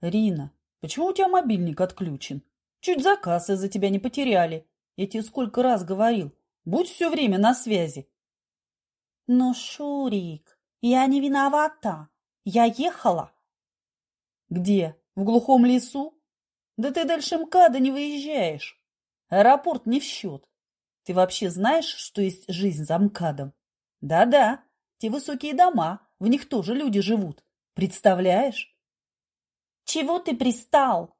Рина, почему у тебя мобильник отключен? Чуть заказ из-за тебя не потеряли. Я тебе сколько раз говорил. Будь все время на связи. Но, Шурик, я не виновата. Я ехала. Где? В глухом лесу? Да ты дальше МКАДа не выезжаешь. Аэропорт не в счет. Ты вообще знаешь, что есть жизнь за МКАДом? Да-да, те высокие дома, в них тоже люди живут. Представляешь? Чего ты пристал?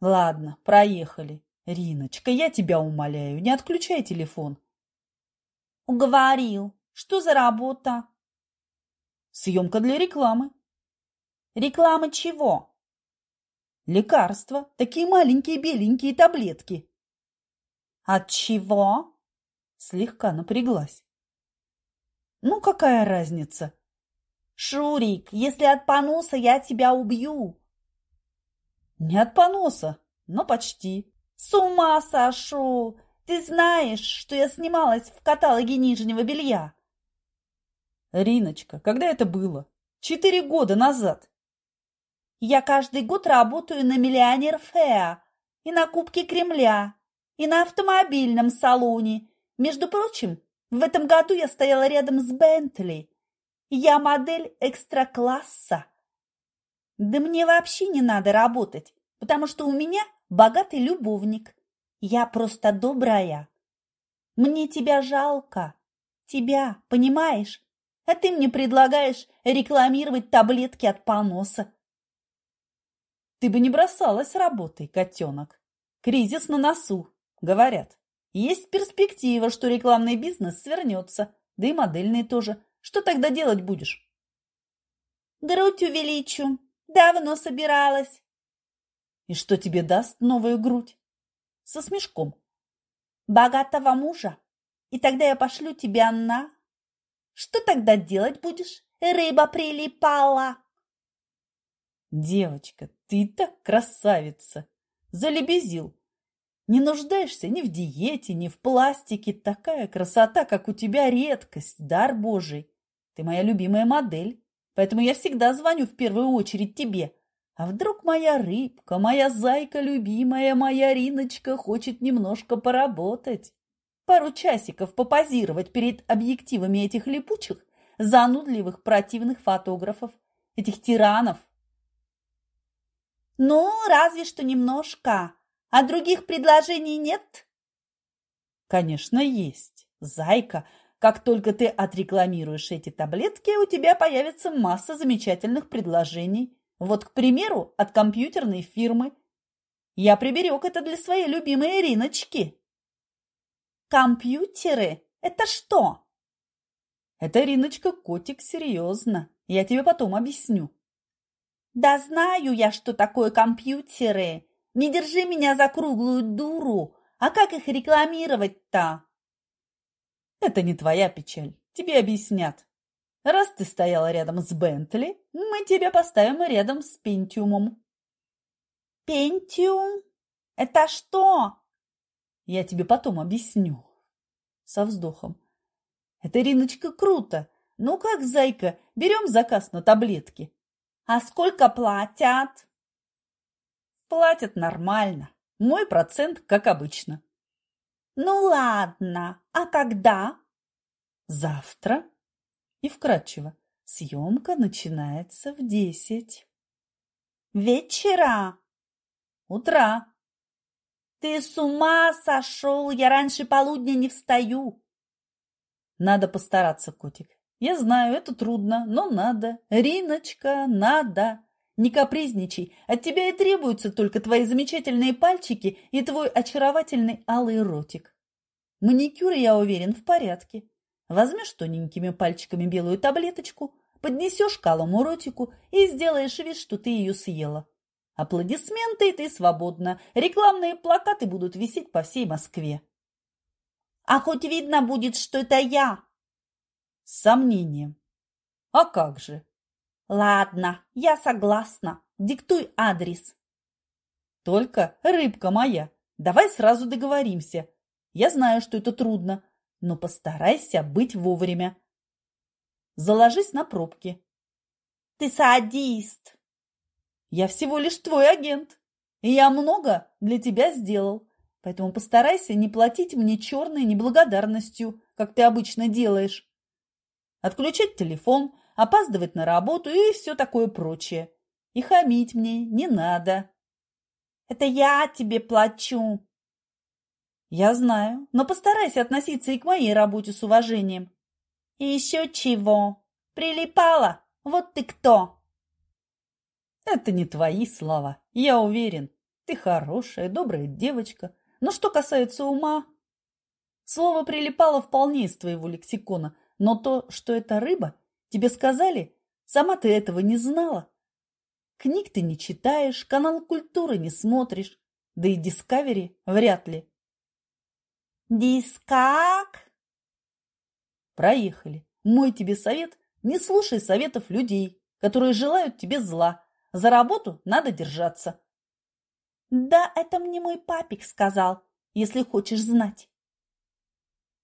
Ладно, проехали. Риночка, я тебя умоляю, не отключай телефон. Уговорил. Что за работа? Съемка для рекламы. Рекламы чего? Лекарства. Такие маленькие беленькие таблетки. От чего? Слегка напряглась. Ну, какая разница? Шурик, если от поноса, я тебя убью. Не от поноса, но почти. С ума сошел! Ты знаешь, что я снималась в каталоге нижнего белья? Риночка, когда это было? Четыре года назад. Я каждый год работаю на «Миллионер Феа» и на Кубке Кремля, и на автомобильном салоне. Между прочим, в этом году я стояла рядом с Бентли. Я модель экстра-класса. Да мне вообще не надо работать, потому что у меня богатый любовник. Я просто добрая. Мне тебя жалко. Тебя, понимаешь? А ты мне предлагаешь рекламировать таблетки от поноса. Ты бы не бросалась работой, котенок. Кризис на носу, говорят. Есть перспектива, что рекламный бизнес свернется, да и модельный тоже. Что тогда делать будешь? Грудь увеличу. Давно собиралась. И что тебе даст новую грудь? Со смешком. Богатого мужа. И тогда я пошлю тебя на... Что тогда делать будешь? Рыба прилипала. Девочка, ты так красавица. Залебезил. Не нуждаешься ни в диете, ни в пластике. Такая красота, как у тебя, редкость, дар Божий. Ты моя любимая модель, поэтому я всегда звоню в первую очередь тебе. А вдруг моя рыбка, моя зайка любимая, моя Риночка хочет немножко поработать? Пару часиков попозировать перед объективами этих липучих, занудливых, противных фотографов, этих тиранов. Ну, разве что немножко. А других предложений нет? Конечно, есть. Зайка – как только ты отрекламируешь эти таблетки, у тебя появится масса замечательных предложений. Вот, к примеру, от компьютерной фирмы. Я приберег это для своей любимой Ириночки. Компьютеры? Это что? Это, Ириночка, котик, серьезно. Я тебе потом объясню. Да знаю я, что такое компьютеры. Не держи меня за круглую дуру. А как их рекламировать-то? Это не твоя печаль. Тебе объяснят. Раз ты стояла рядом с Бентли, мы тебя поставим рядом с Пентиумом. Пентиум? Это что? Я тебе потом объясню. Со вздохом. Это, Риночка, круто. Ну как, зайка, берем заказ на таблетки. А сколько платят? Платят нормально. Мой процент, как обычно. Ну ладно, а когда? Завтра. И вкратчиво. Съемка начинается в десять. Вечера? Утра. Ты с ума сошел? Я раньше полудня не встаю. Надо постараться, котик. Я знаю, это трудно, но надо. Риночка, надо. Не капризничай. От тебя и требуются только твои замечательные пальчики и твой очаровательный алый ротик. Маникюр, я уверен, в порядке. Возьмешь тоненькими пальчиками белую таблеточку, поднесешь к алому ротику и сделаешь вид, что ты ее съела. Аплодисменты, и ты свободна. Рекламные плакаты будут висеть по всей Москве. А хоть видно будет, что это я? С сомнением. А как же? Ладно, я согласна. Диктуй адрес. Только, рыбка моя, давай сразу договоримся. Я знаю, что это трудно, но постарайся быть вовремя. Заложись на пробки. Ты садист. Я всего лишь твой агент, и я много для тебя сделал. Поэтому постарайся не платить мне черной неблагодарностью, как ты обычно делаешь. Отключать телефон, опаздывать на работу и все такое прочее. И хамить мне не надо. Это я тебе плачу. Я знаю, но постарайся относиться и к моей работе с уважением. И еще чего? Прилипала? Вот ты кто? Это не твои слова, я уверен. Ты хорошая, добрая девочка. Но что касается ума... Слово прилипало вполне из твоего лексикона, но то, что это рыба, тебе сказали, сама ты этого не знала. Книг ты не читаешь, канал культуры не смотришь, да и Дискавери вряд ли. Дискак? Проехали. Мой тебе совет – не слушай советов людей, которые желают тебе зла. За работу надо держаться. Да, это мне мой папик сказал, если хочешь знать.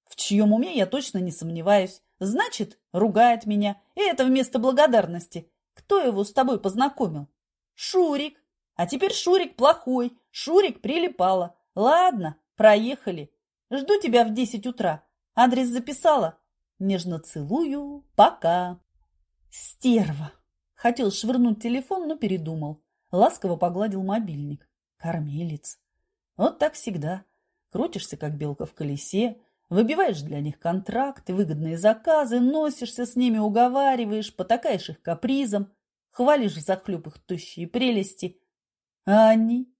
В чьем уме я точно не сомневаюсь. Значит, ругает меня. И это вместо благодарности. Кто его с тобой познакомил? Шурик. А теперь Шурик плохой. Шурик прилипала. Ладно, проехали. Жду тебя в десять утра. Адрес записала? Нежно целую. Пока. Стерва. Хотел швырнуть телефон, но передумал. Ласково погладил мобильник. Кормилец. Вот так всегда. Крутишься, как белка в колесе, выбиваешь для них контракты, выгодные заказы, носишься с ними, уговариваешь, потакаешь их капризом, хвалишь захлеб их тощие прелести. А они?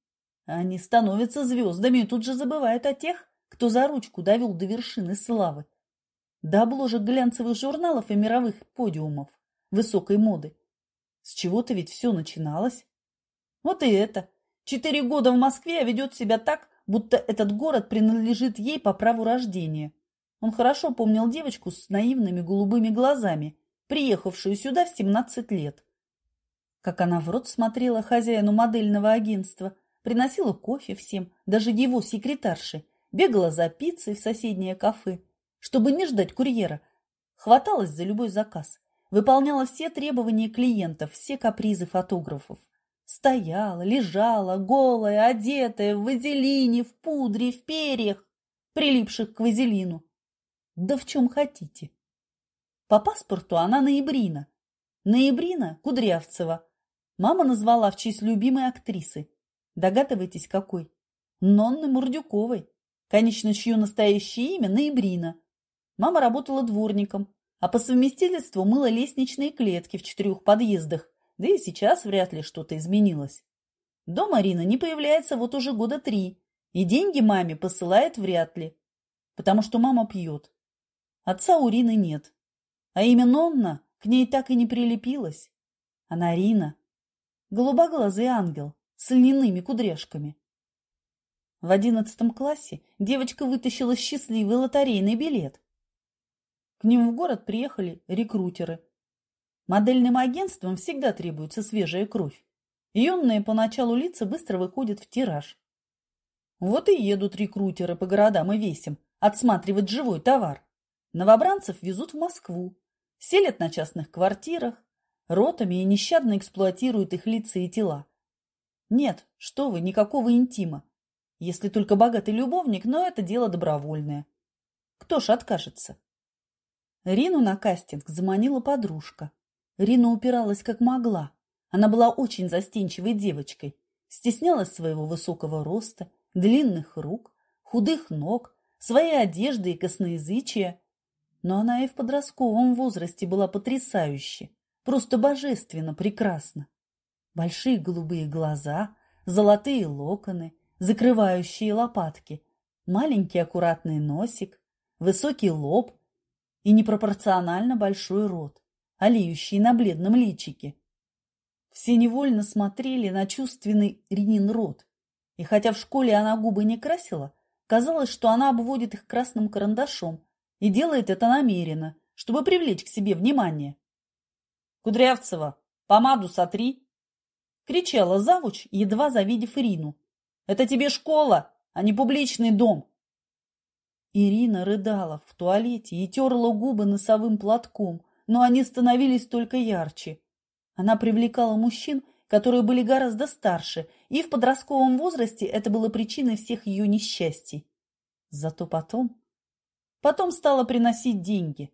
Они становятся звездами и тут же забывают о тех, кто за ручку довел до вершины славы. До обложек глянцевых журналов и мировых подиумов высокой моды. С чего-то ведь все начиналось. Вот и это. Четыре года в Москве, а ведет себя так, будто этот город принадлежит ей по праву рождения. Он хорошо помнил девочку с наивными голубыми глазами, приехавшую сюда в 17 лет. Как она в рот смотрела хозяину модельного агентства, приносила кофе всем, даже его секретарше, бегала за пиццей в соседнее кафе, чтобы не ждать курьера, хваталась за любой заказ, выполняла все требования клиентов, все капризы фотографов. Стояла, лежала, голая, одетая, в вазелине, в пудре, в перьях, прилипших к вазелину. Да в чем хотите. По паспорту она ноябрина. Ноябрина Кудрявцева. Мама назвала в честь любимой актрисы. Догадываетесь, какой? Нонны Мурдюковой. Конечно, чье настоящее имя Ноябрина. Мама работала дворником, а по совместительству мыла лестничные клетки в четырех подъездах, да и сейчас вряд ли что-то изменилось. Дома Рина не появляется вот уже года три, и деньги маме посылает вряд ли, потому что мама пьет. Отца у Рины нет, а имя Нонна к ней так и не прилепилось. Она Рина, голубоглазый ангел с льняными кудряшками. В одиннадцатом классе девочка вытащила счастливый лотерейный билет. К ним в город приехали рекрутеры. Модельным агентствам всегда требуется свежая кровь. Юные поначалу лица быстро выходят в тираж. Вот и едут рекрутеры по городам и весям отсматривать живой товар. Новобранцев везут в Москву, селят на частных квартирах, ротами и нещадно эксплуатируют их лица и тела. Нет, что вы, никакого интима. Если только богатый любовник, но это дело добровольное. Кто ж откажется? Рину на кастинг заманила подружка. Рина упиралась как могла. Она была очень застенчивой девочкой, стеснялась своего высокого роста, длинных рук, худых ног, своей одежды и косноязычия. Но она и в подростковом возрасте была потрясающе, просто божественно прекрасна. Большие голубые глаза, золотые локоны, закрывающие лопатки, маленький аккуратный носик, высокий лоб и непропорционально большой рот, олеющий на бледном личике. Все невольно смотрели на чувственный Ренин рот, и хотя в школе она губы не красила, казалось, что она обводит их красным карандашом и делает это намеренно, чтобы привлечь к себе внимание. «Кудрявцева, помаду сотри!» — кричала завуч, едва завидев Ирину. «Это тебе школа, а не публичный дом!» Ирина рыдала в туалете и терла губы носовым платком, но они становились только ярче. Она привлекала мужчин которые были гораздо старше, и в подростковом возрасте это было причиной всех ее несчастий. Зато потом... Потом стала приносить деньги.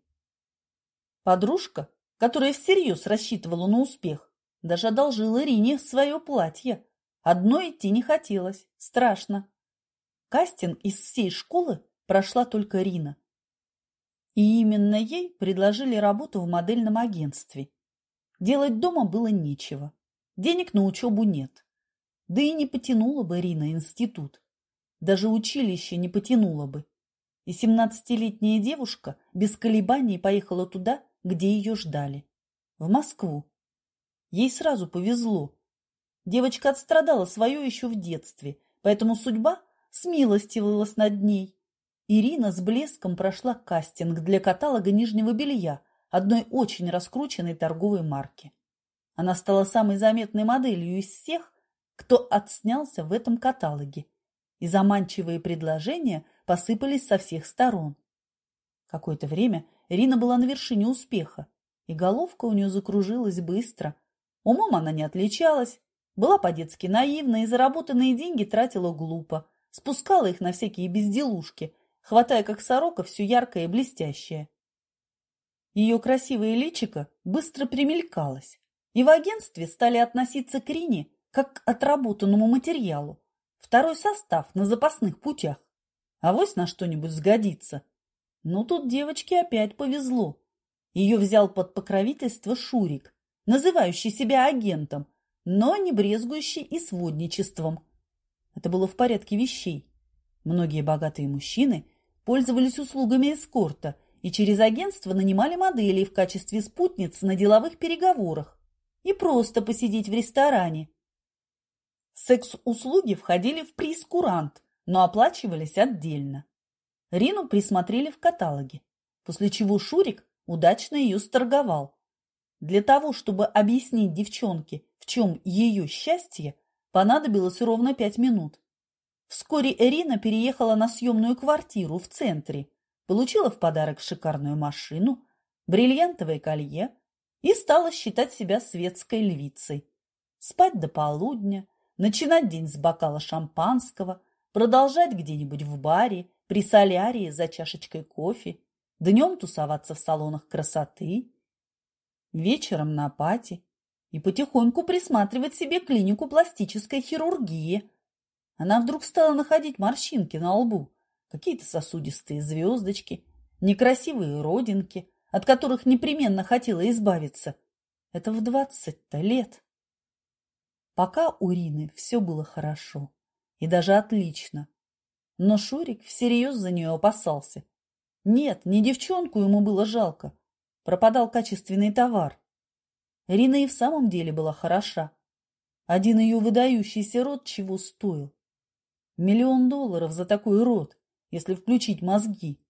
Подружка, которая всерьез рассчитывала на успех, даже одолжила Рине свое платье. Одной идти не хотелось, страшно. Кастинг из всей школы прошла только Рина. И именно ей предложили работу в модельном агентстве. Делать дома было нечего. Денег на учебу нет. Да и не потянула бы Рина институт. Даже училище не потянуло бы. И семнадцатилетняя девушка без колебаний поехала туда, где ее ждали. В Москву. Ей сразу повезло. Девочка отстрадала свое еще в детстве, поэтому судьба смилостивилась над ней. Ирина с блеском прошла кастинг для каталога нижнего белья одной очень раскрученной торговой марки. Она стала самой заметной моделью из всех, кто отснялся в этом каталоге и заманчивые предложения посыпались со всех сторон. Какое-то время Ирина была на вершине успеха, и головка у нее закружилась быстро. Умом она не отличалась, была по-детски наивна и заработанные деньги тратила глупо, спускала их на всякие безделушки, хватая как сорока все яркое и блестящее. Ее красивое личико быстро примелькалось, и в агентстве стали относиться к Рине как к отработанному материалу, Второй состав на запасных путях. Авось на что-нибудь сгодится. Но тут девочке опять повезло. Ее взял под покровительство Шурик, называющий себя агентом, но не брезгующий и сводничеством. Это было в порядке вещей. Многие богатые мужчины пользовались услугами эскорта и через агентство нанимали моделей в качестве спутниц на деловых переговорах и просто посидеть в ресторане, Секс-услуги входили в прейскурант, но оплачивались отдельно. Рину присмотрели в каталоге, после чего Шурик удачно ее сторговал. Для того, чтобы объяснить девчонке, в чем ее счастье, понадобилось ровно пять минут. Вскоре Ирина переехала на съемную квартиру в центре, получила в подарок шикарную машину, бриллиантовое колье и стала считать себя светской львицей. Спать до полудня, начинать день с бокала шампанского, продолжать где-нибудь в баре, при солярии за чашечкой кофе, днем тусоваться в салонах красоты, вечером на пати и потихоньку присматривать себе клинику пластической хирургии. Она вдруг стала находить морщинки на лбу, какие-то сосудистые звездочки, некрасивые родинки, от которых непременно хотела избавиться. Это в двадцать-то лет. Пока у Рины все было хорошо и даже отлично. Но Шурик всерьез за нее опасался. Нет, не девчонку ему было жалко. Пропадал качественный товар. Рина и в самом деле была хороша. Один ее выдающийся рот чего стоил? Миллион долларов за такой рот, если включить мозги.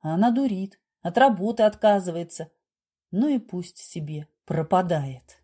А она дурит, от работы отказывается. Ну и пусть себе пропадает.